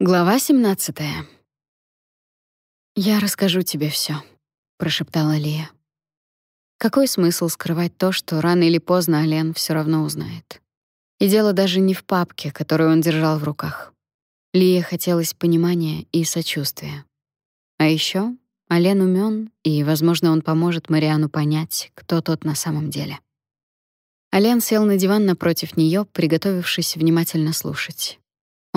Глава 17. Я расскажу тебе все, прошептала Лия. Какой смысл скрывать то, что рано или поздно Ален все равно узнает? И дело даже не в папке, которую он держал в руках. Лие хотелось понимания и сочувствия. А еще Ален умен, и, возможно, он поможет Мариану понять, кто тот на самом деле. Ален сел на диван напротив нее, приготовившись внимательно слушать.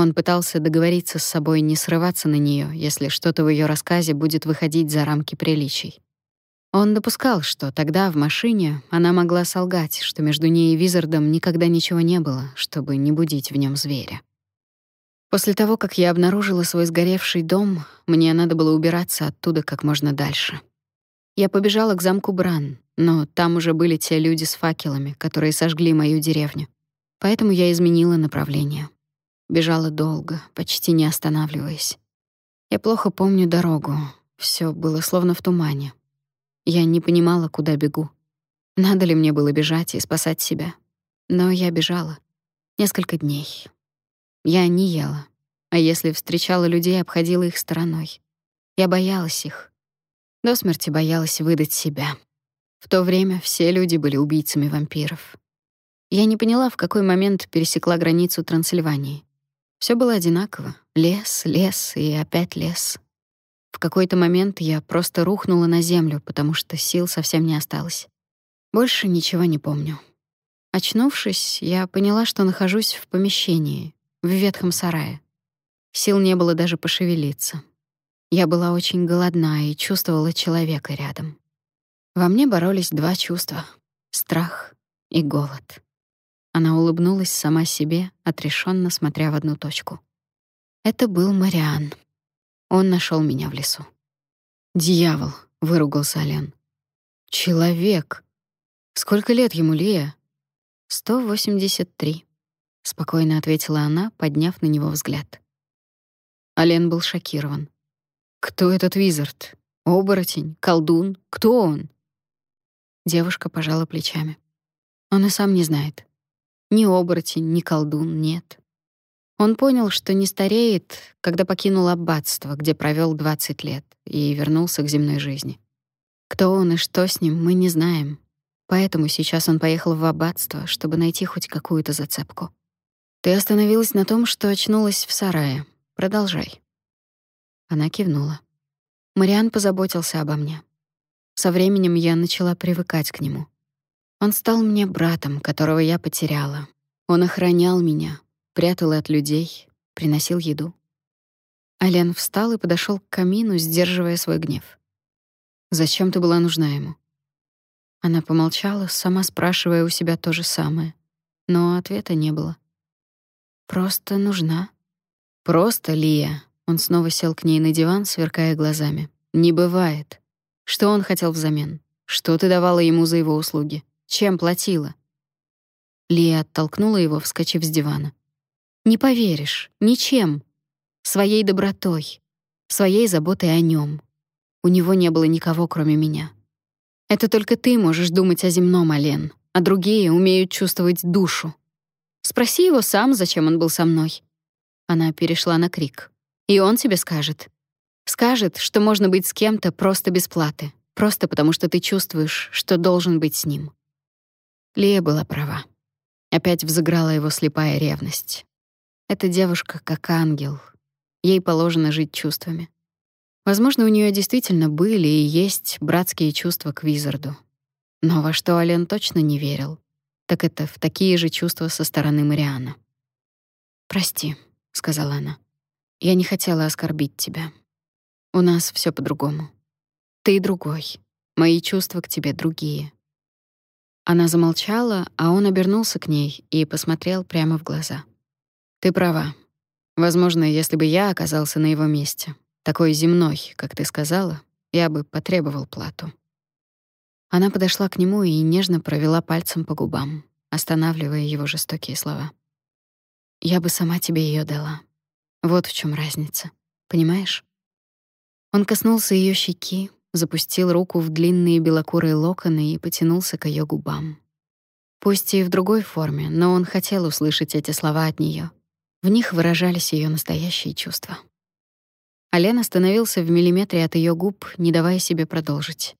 Он пытался договориться с собой не срываться на нее, если что-то в ее рассказе будет выходить за рамки приличий. Он допускал, что тогда в машине она могла солгать, что между ней и Визардом никогда ничего не было, чтобы не будить в нем зверя. После того, как я обнаружила свой сгоревший дом, мне надо было убираться оттуда как можно дальше. Я побежала к замку Бран, но там уже были те люди с факелами, которые сожгли мою деревню. Поэтому я изменила направление. Бежала долго, почти не останавливаясь. Я плохо помню дорогу. Все было словно в тумане. Я не понимала, куда бегу. Надо ли мне было бежать и спасать себя? Но я бежала. Несколько дней. Я не ела. А если встречала людей, обходила их стороной. Я боялась их. До смерти боялась выдать себя. В то время все люди были убийцами вампиров. Я не поняла, в какой момент пересекла границу Трансильвании. Все было одинаково. Лес, лес и опять лес. В какой-то момент я просто рухнула на землю, потому что сил совсем не осталось. Больше ничего не помню. Очнувшись, я поняла, что нахожусь в помещении, в ветхом сарае. Сил не было даже пошевелиться. Я была очень голодна и чувствовала человека рядом. Во мне боролись два чувства — страх и голод. Она улыбнулась сама себе, отрешенно смотря в одну точку. Это был Мариан. Он нашел меня в лесу. «Дьявол!» — выругался Ален. «Человек! Сколько лет ему, Лия?» «Сто восемьдесят три», — спокойно ответила она, подняв на него взгляд. Ален был шокирован. «Кто этот Визард? Оборотень? Колдун? Кто он?» Девушка пожала плечами. Он и сам не знает. Ни оборотень, ни колдун нет. Он понял, что не стареет, когда покинул аббатство, где провел 20 лет, и вернулся к земной жизни. Кто он и что с ним, мы не знаем. Поэтому сейчас он поехал в аббатство, чтобы найти хоть какую-то зацепку. Ты остановилась на том, что очнулась в сарае. Продолжай. Она кивнула. Мариан позаботился обо мне. Со временем я начала привыкать к нему. Он стал мне братом, которого я потеряла. Он охранял меня, прятал от людей, приносил еду. Ален встал и подошел к камину, сдерживая свой гнев. «Зачем ты была нужна ему?» Она помолчала, сама спрашивая у себя то же самое, но ответа не было. «Просто нужна». «Просто, Лия». Он снова сел к ней на диван, сверкая глазами. «Не бывает. Что он хотел взамен? Что ты давала ему за его услуги?» Чем платила? Лия оттолкнула его, вскочив с дивана. Не поверишь, ничем. Своей добротой, своей заботой о нем. У него не было никого, кроме меня. Это только ты можешь думать о земном, Ален, а другие умеют чувствовать душу. Спроси его сам, зачем он был со мной. Она перешла на крик. И он тебе скажет. Скажет, что можно быть с кем-то просто без платы, просто потому что ты чувствуешь, что должен быть с ним. Лия была права. Опять взыграла его слепая ревность. Эта девушка как ангел. Ей положено жить чувствами. Возможно, у нее действительно были и есть братские чувства к Визарду. Но во что Ален точно не верил, так это в такие же чувства со стороны Мариана. «Прости», — сказала она. «Я не хотела оскорбить тебя. У нас все по-другому. Ты другой. Мои чувства к тебе другие. Она замолчала, а он обернулся к ней и посмотрел прямо в глаза. Ты права. Возможно, если бы я оказался на его месте, такой земной, как ты сказала, я бы потребовал плату. Она подошла к нему и нежно провела пальцем по губам, останавливая его жестокие слова. Я бы сама тебе ее дала. Вот в чем разница. Понимаешь? Он коснулся ее щеки, запустил руку в длинные белокурые локоны и потянулся к ее губам. Пусть и в другой форме, но он хотел услышать эти слова от нее. В них выражались ее настоящие чувства. Ален остановился в миллиметре от ее губ, не давая себе продолжить,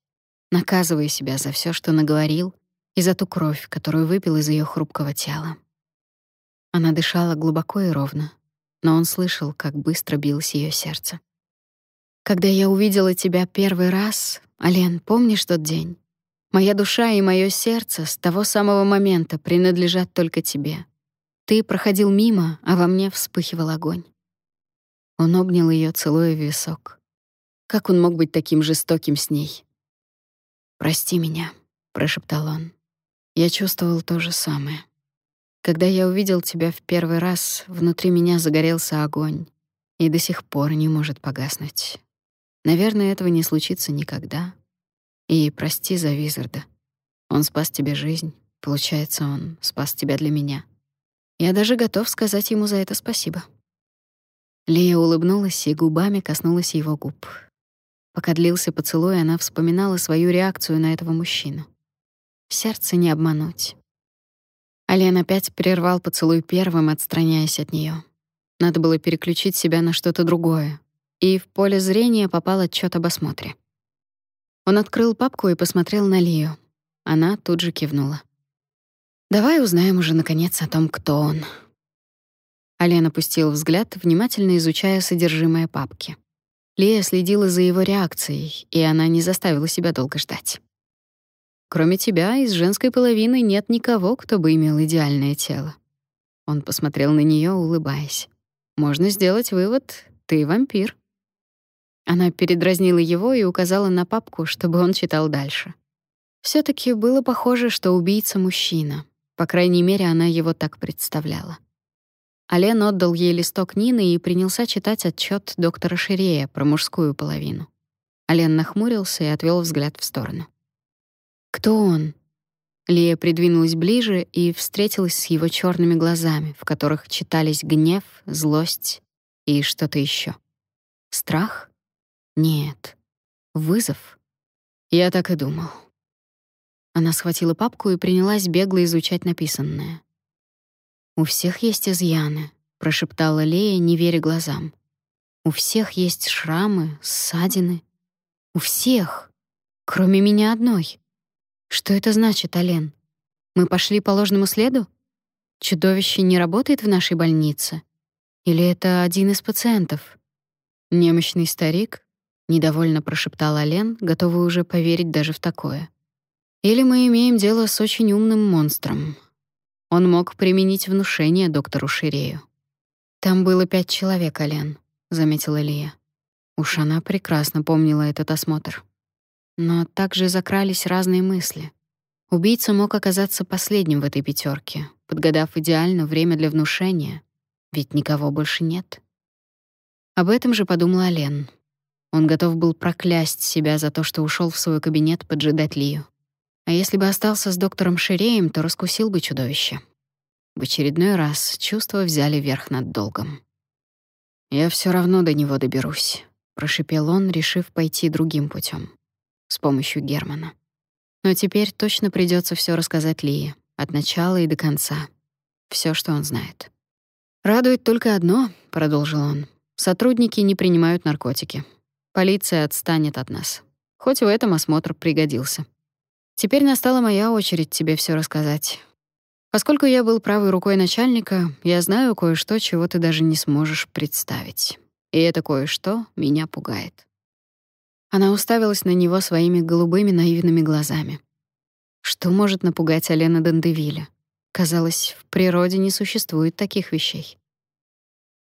наказывая себя за все, что наговорил, и за ту кровь, которую выпил из ее хрупкого тела. Она дышала глубоко и ровно, но он слышал, как быстро билось ее сердце. Когда я увидела тебя первый раз, Ален, помнишь тот день? Моя душа и мое сердце с того самого момента принадлежат только тебе. Ты проходил мимо, а во мне вспыхивал огонь. Он обнял ее, целуя в висок. Как он мог быть таким жестоким с ней? «Прости меня», — прошептал он. Я чувствовал то же самое. Когда я увидел тебя в первый раз, внутри меня загорелся огонь и до сих пор не может погаснуть. Наверное, этого не случится никогда. И прости за Визарда. Он спас тебе жизнь. Получается, он спас тебя для меня. Я даже готов сказать ему за это спасибо. Лия улыбнулась и губами коснулась его губ. Пока длился поцелуй, она вспоминала свою реакцию на этого мужчину. Сердце не обмануть. Ален опять прервал поцелуй первым, отстраняясь от нее. Надо было переключить себя на что-то другое. И в поле зрения попал отчет об осмотре. Он открыл папку и посмотрел на Лию. Она тут же кивнула. «Давай узнаем уже, наконец, о том, кто он». Ален опустил взгляд, внимательно изучая содержимое папки. Лия следила за его реакцией, и она не заставила себя долго ждать. Кроме тебя, из женской половины нет никого, кто бы имел идеальное тело. Он посмотрел на нее, улыбаясь. Можно сделать вывод: ты вампир. Она передразнила его и указала на папку, чтобы он читал дальше. все таки было похоже, что убийца мужчина. По крайней мере, она его так представляла. Ален отдал ей листок Нины и принялся читать отчет доктора Ширея про мужскую половину. Ален нахмурился и отвел взгляд в сторону. Кто он? Лия придвинулась ближе и встретилась с его черными глазами, в которых читались гнев, злость и что-то еще. Страх? Нет. Вызов? Я так и думал. Она схватила папку и принялась бегло изучать написанное. «У всех есть изъяны», — прошептала Лея, не веря глазам. «У всех есть шрамы, ссадины. У всех, кроме меня одной. Что это значит, Ален? Мы пошли по ложному следу? Чудовище не работает в нашей больнице? Или это один из пациентов? Немощный старик? Недовольно прошептал Ален, готовый уже поверить даже в такое. Или мы имеем дело с очень умным монстром. Он мог применить внушение доктору Ширею. Там было пять человек, Ален, заметила Лия. Уж она прекрасно помнила этот осмотр. Но также закрались разные мысли. Убийца мог оказаться последним в этой пятерке, подгадав идеально время для внушения, ведь никого больше нет. Об этом же подумала Лен. Он готов был проклясть себя за то, что ушел в свой кабинет поджидать Лию. А если бы остался с доктором Ширеем, то раскусил бы чудовище. В очередной раз чувства взяли верх над долгом. «Я все равно до него доберусь», — прошипел он, решив пойти другим путем с помощью Германа. Но теперь точно придется все рассказать Лии, от начала и до конца. все, что он знает. «Радует только одно», — продолжил он. «Сотрудники не принимают наркотики. Полиция отстанет от нас. Хоть в этом осмотр пригодился. Теперь настала моя очередь тебе все рассказать. Поскольку я был правой рукой начальника, я знаю кое-что, чего ты даже не сможешь представить. И это кое-что меня пугает. Она уставилась на него своими голубыми наивными глазами. Что может напугать Алена Дандевиля? Казалось, в природе не существует таких вещей.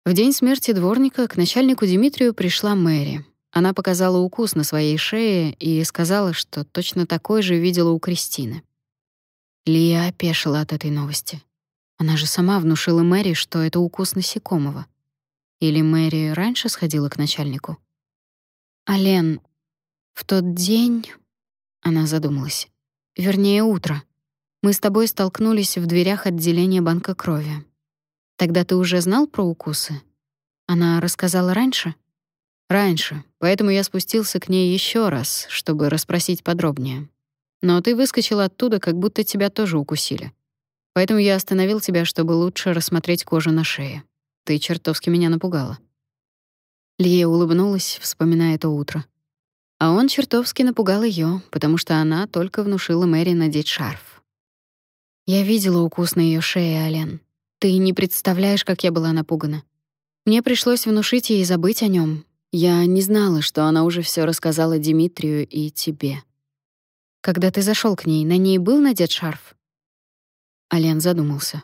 В день смерти дворника к начальнику Дмитрию пришла Мэри. Она показала укус на своей шее и сказала, что точно такой же видела у Кристины. Лия опешила от этой новости. Она же сама внушила Мэри, что это укус насекомого. Или Мэри раньше сходила к начальнику? «Ален, в тот день, она задумалась. Вернее, утро. Мы с тобой столкнулись в дверях отделения банка крови. Тогда ты уже знал про укусы? Она рассказала раньше? Раньше. Поэтому я спустился к ней еще раз, чтобы расспросить подробнее. Но ты выскочила оттуда, как будто тебя тоже укусили. Поэтому я остановил тебя, чтобы лучше рассмотреть кожу на шее. Ты чертовски меня напугала. Лия улыбнулась, вспоминая то утро. А он чертовски напугал ее, потому что она только внушила Мэри надеть шарф. Я видела укус на ее шее, Ален. Ты не представляешь, как я была напугана. Мне пришлось внушить ей забыть о нем. Я не знала, что она уже все рассказала Дмитрию и тебе. Когда ты зашел к ней, на ней был надет шарф? Ален задумался.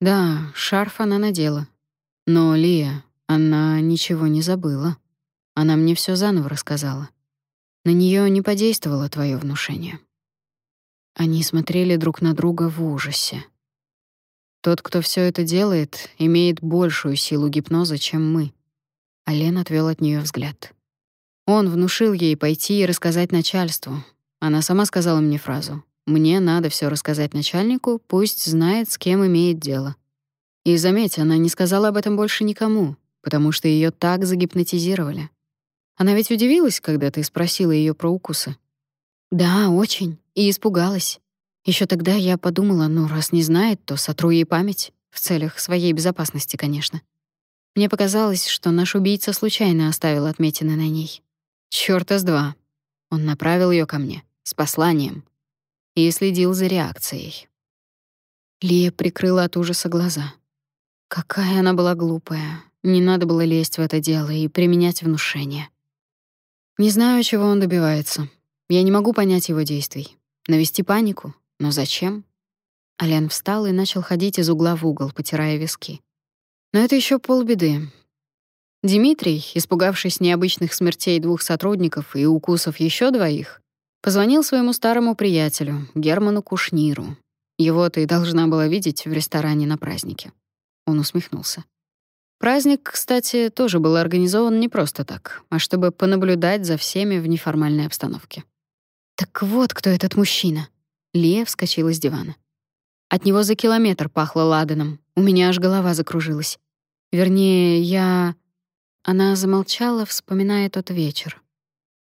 Да, шарф она надела. Но Лия, она ничего не забыла. Она мне все заново рассказала. На нее не подействовало твое внушение. Они смотрели друг на друга в ужасе. Тот, кто все это делает, имеет большую силу гипноза, чем мы. Ален отвел от нее взгляд. Он внушил ей пойти и рассказать начальству. Она сама сказала мне фразу: "Мне надо все рассказать начальнику, пусть знает, с кем имеет дело". И заметь, она не сказала об этом больше никому, потому что ее так загипнотизировали. Она ведь удивилась, когда ты спросила ее про укусы. Да, очень, и испугалась. Еще тогда я подумала, ну раз не знает, то сотру ей память в целях своей безопасности, конечно. Мне показалось, что наш убийца случайно оставил отметины на ней. Чёрта с два. Он направил ее ко мне с посланием и следил за реакцией. Лия прикрыла от ужаса глаза. Какая она была глупая. Не надо было лезть в это дело и применять внушение. Не знаю, чего он добивается. Я не могу понять его действий. Навести панику? Но зачем? Ален встал и начал ходить из угла в угол, потирая виски. Но это еще полбеды. Дмитрий, испугавшись необычных смертей двух сотрудников и укусов еще двоих, позвонил своему старому приятелю, Герману Кушниру. Его ты должна была видеть в ресторане на празднике. Он усмехнулся. Праздник, кстати, тоже был организован не просто так, а чтобы понаблюдать за всеми в неформальной обстановке. Так вот, кто этот мужчина. Лия вскочила с дивана. От него за километр пахло ладаном. У меня аж голова закружилась. Вернее, я Она замолчала, вспоминая тот вечер.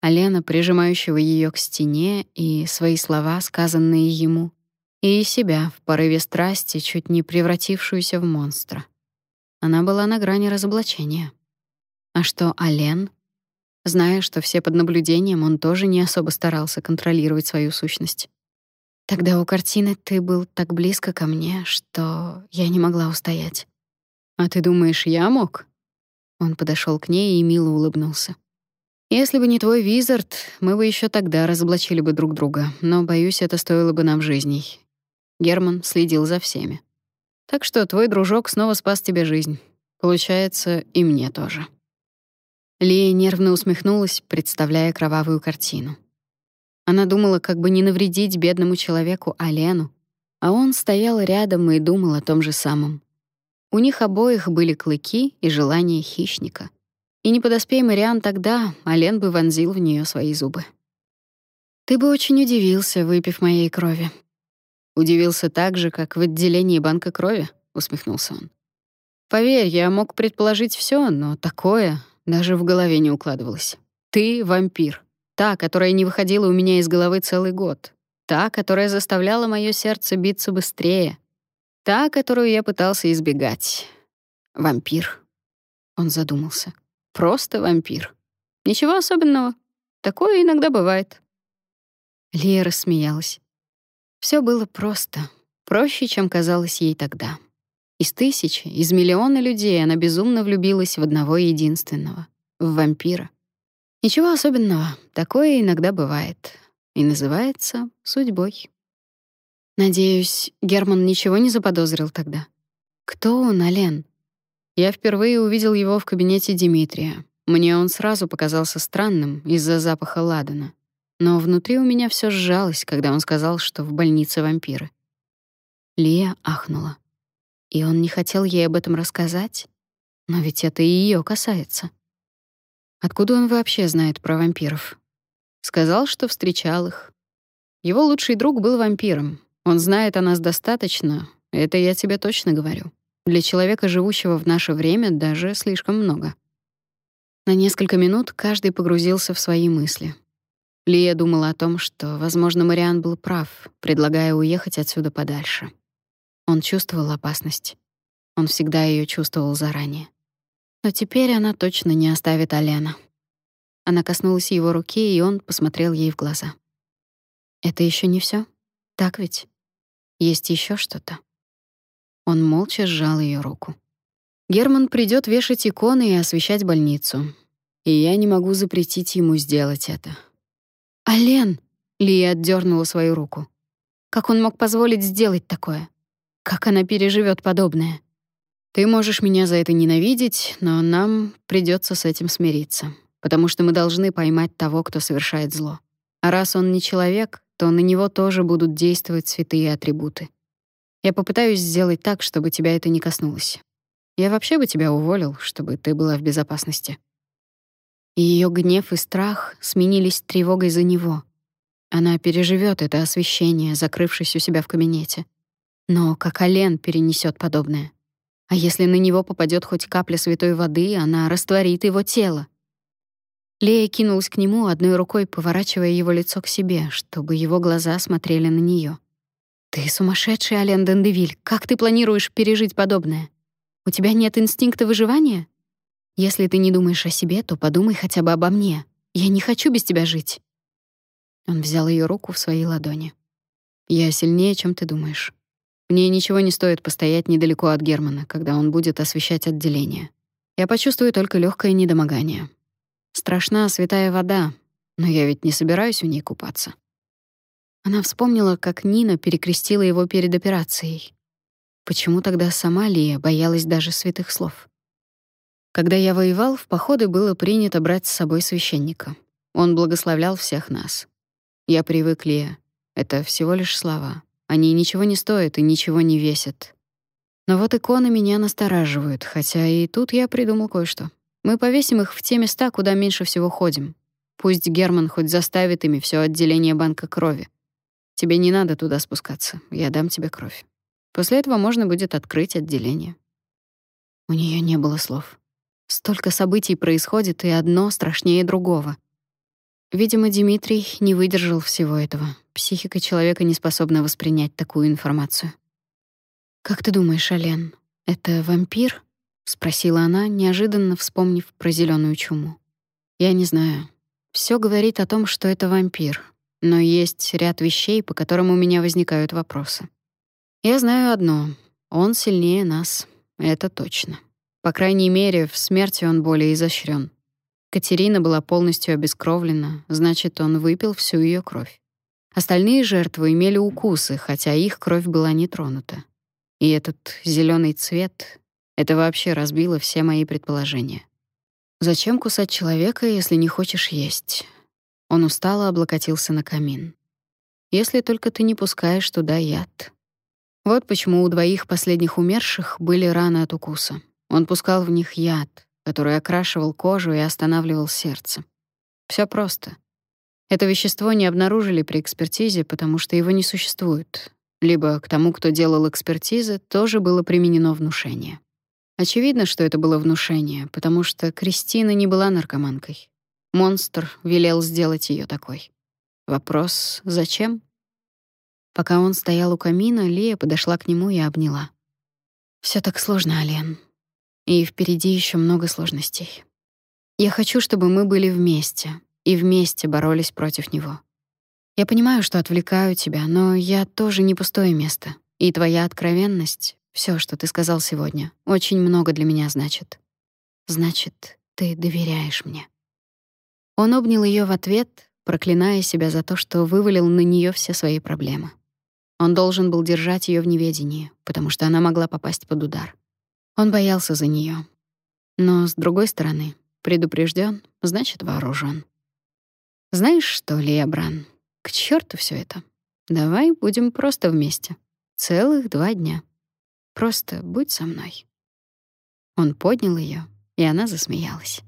Алена, прижимающего ее к стене, и свои слова, сказанные ему, и себя в порыве страсти, чуть не превратившуюся в монстра. Она была на грани разоблачения. А что Ален? Зная, что все под наблюдением, он тоже не особо старался контролировать свою сущность. Тогда у картины ты был так близко ко мне, что я не могла устоять. А ты думаешь, я мог? Он подошел к ней и мило улыбнулся. Если бы не твой визард, мы бы еще тогда разоблачили бы друг друга, но боюсь, это стоило бы нам жизней. Герман следил за всеми. Так что твой дружок снова спас тебе жизнь. Получается, и мне тоже. Лия нервно усмехнулась, представляя кровавую картину. Она думала, как бы не навредить бедному человеку Алену, а он стоял рядом и думал о том же самом. У них обоих были клыки и желание хищника. И не подоспей Мариан тогда, Ален бы вонзил в нее свои зубы. Ты бы очень удивился, выпив моей крови, Удивился так же, как в отделении банка крови, усмехнулся он. Поверь, я мог предположить все, но такое даже в голове не укладывалось. Ты вампир, та, которая не выходила у меня из головы целый год, та, которая заставляла мое сердце биться быстрее, та, которую я пытался избегать. Вампир. Он задумался. Просто вампир. Ничего особенного. Такое иногда бывает. Лия рассмеялась. Все было просто, проще, чем казалось ей тогда. Из тысячи, из миллиона людей она безумно влюбилась в одного единственного — в вампира. Ничего особенного, такое иногда бывает. И называется судьбой. Надеюсь, Герман ничего не заподозрил тогда. Кто он, Ален? Я впервые увидел его в кабинете Дмитрия. Мне он сразу показался странным из-за запаха ладана но внутри у меня все сжалось, когда он сказал, что в больнице вампиры. Лия ахнула. И он не хотел ей об этом рассказать? Но ведь это и ее касается. Откуда он вообще знает про вампиров? Сказал, что встречал их. Его лучший друг был вампиром. Он знает о нас достаточно, это я тебе точно говорю. Для человека, живущего в наше время, даже слишком много. На несколько минут каждый погрузился в свои мысли. Лия думала о том, что, возможно, Мариан был прав, предлагая уехать отсюда подальше. Он чувствовал опасность. Он всегда ее чувствовал заранее. Но теперь она точно не оставит Алена. Она коснулась его руки, и он посмотрел ей в глаза. Это еще не все, Так ведь? Есть еще что-то. Он молча сжал ее руку. Герман придет вешать иконы и освещать больницу. И я не могу запретить ему сделать это. Ален, Лия отдернула свою руку. Как он мог позволить сделать такое? Как она переживет подобное? Ты можешь меня за это ненавидеть, но нам придется с этим смириться, потому что мы должны поймать того, кто совершает зло. А раз он не человек, то на него тоже будут действовать святые атрибуты. Я попытаюсь сделать так, чтобы тебя это не коснулось. Я вообще бы тебя уволил, чтобы ты была в безопасности. Ее гнев и страх сменились тревогой за него. Она переживет это освещение, закрывшись у себя в кабинете. Но как Ален перенесет подобное? А если на него попадет хоть капля святой воды, она растворит его тело. Лея кинулась к нему, одной рукой поворачивая его лицо к себе, чтобы его глаза смотрели на нее. «Ты сумасшедший, Ален Дендевиль. Как ты планируешь пережить подобное? У тебя нет инстинкта выживания? Если ты не думаешь о себе, то подумай хотя бы обо мне. Я не хочу без тебя жить». Он взял ее руку в свои ладони. «Я сильнее, чем ты думаешь. Мне ничего не стоит постоять недалеко от Германа, когда он будет освещать отделение. Я почувствую только легкое недомогание. Страшна святая вода, но я ведь не собираюсь в ней купаться. Она вспомнила, как Нина перекрестила его перед операцией. Почему тогда сама Лия боялась даже святых слов? Когда я воевал, в походы было принято брать с собой священника. Он благословлял всех нас. Я привык, Лия. Это всего лишь слова. Они ничего не стоят и ничего не весят. Но вот иконы меня настораживают, хотя и тут я придумал кое-что. Мы повесим их в те места, куда меньше всего ходим. Пусть Герман хоть заставит ими все отделение банка крови. Тебе не надо туда спускаться. Я дам тебе кровь. После этого можно будет открыть отделение. У нее не было слов. Столько событий происходит, и одно страшнее другого. Видимо, Дмитрий не выдержал всего этого. Психика человека не способна воспринять такую информацию. «Как ты думаешь, Ален, это вампир?» — спросила она, неожиданно вспомнив про зеленую чуму. «Я не знаю. Все говорит о том, что это вампир, но есть ряд вещей, по которым у меня возникают вопросы. Я знаю одно — он сильнее нас, это точно. По крайней мере, в смерти он более изощрен. Катерина была полностью обескровлена, значит, он выпил всю ее кровь. Остальные жертвы имели укусы, хотя их кровь была не тронута. И этот зеленый цвет — это вообще разбило все мои предположения. Зачем кусать человека, если не хочешь есть? Он устало облокотился на камин. Если только ты не пускаешь туда яд. Вот почему у двоих последних умерших были раны от укуса. Он пускал в них яд, который окрашивал кожу и останавливал сердце. Все просто. Это вещество не обнаружили при экспертизе, потому что его не существует. Либо к тому, кто делал экспертизы, тоже было применено внушение. Очевидно, что это было внушение, потому что Кристина не была наркоманкой. Монстр велел сделать ее такой. Вопрос — зачем? Пока он стоял у камина, Лия подошла к нему и обняла. Все так сложно, Ален. И впереди еще много сложностей. Я хочу, чтобы мы были вместе и вместе боролись против него. Я понимаю, что отвлекаю тебя, но я тоже не пустое место. И твоя откровенность, все, что ты сказал сегодня, очень много для меня значит. Значит, ты доверяешь мне. Он обнял ее в ответ, проклиная себя за то, что вывалил на нее все свои проблемы. Он должен был держать ее в неведении, потому что она могла попасть под удар. Он боялся за нее. Но, с другой стороны, предупрежден, значит вооружен. Знаешь что, Лия Бран, к черту все это. Давай будем просто вместе. Целых два дня. Просто будь со мной. Он поднял ее, и она засмеялась.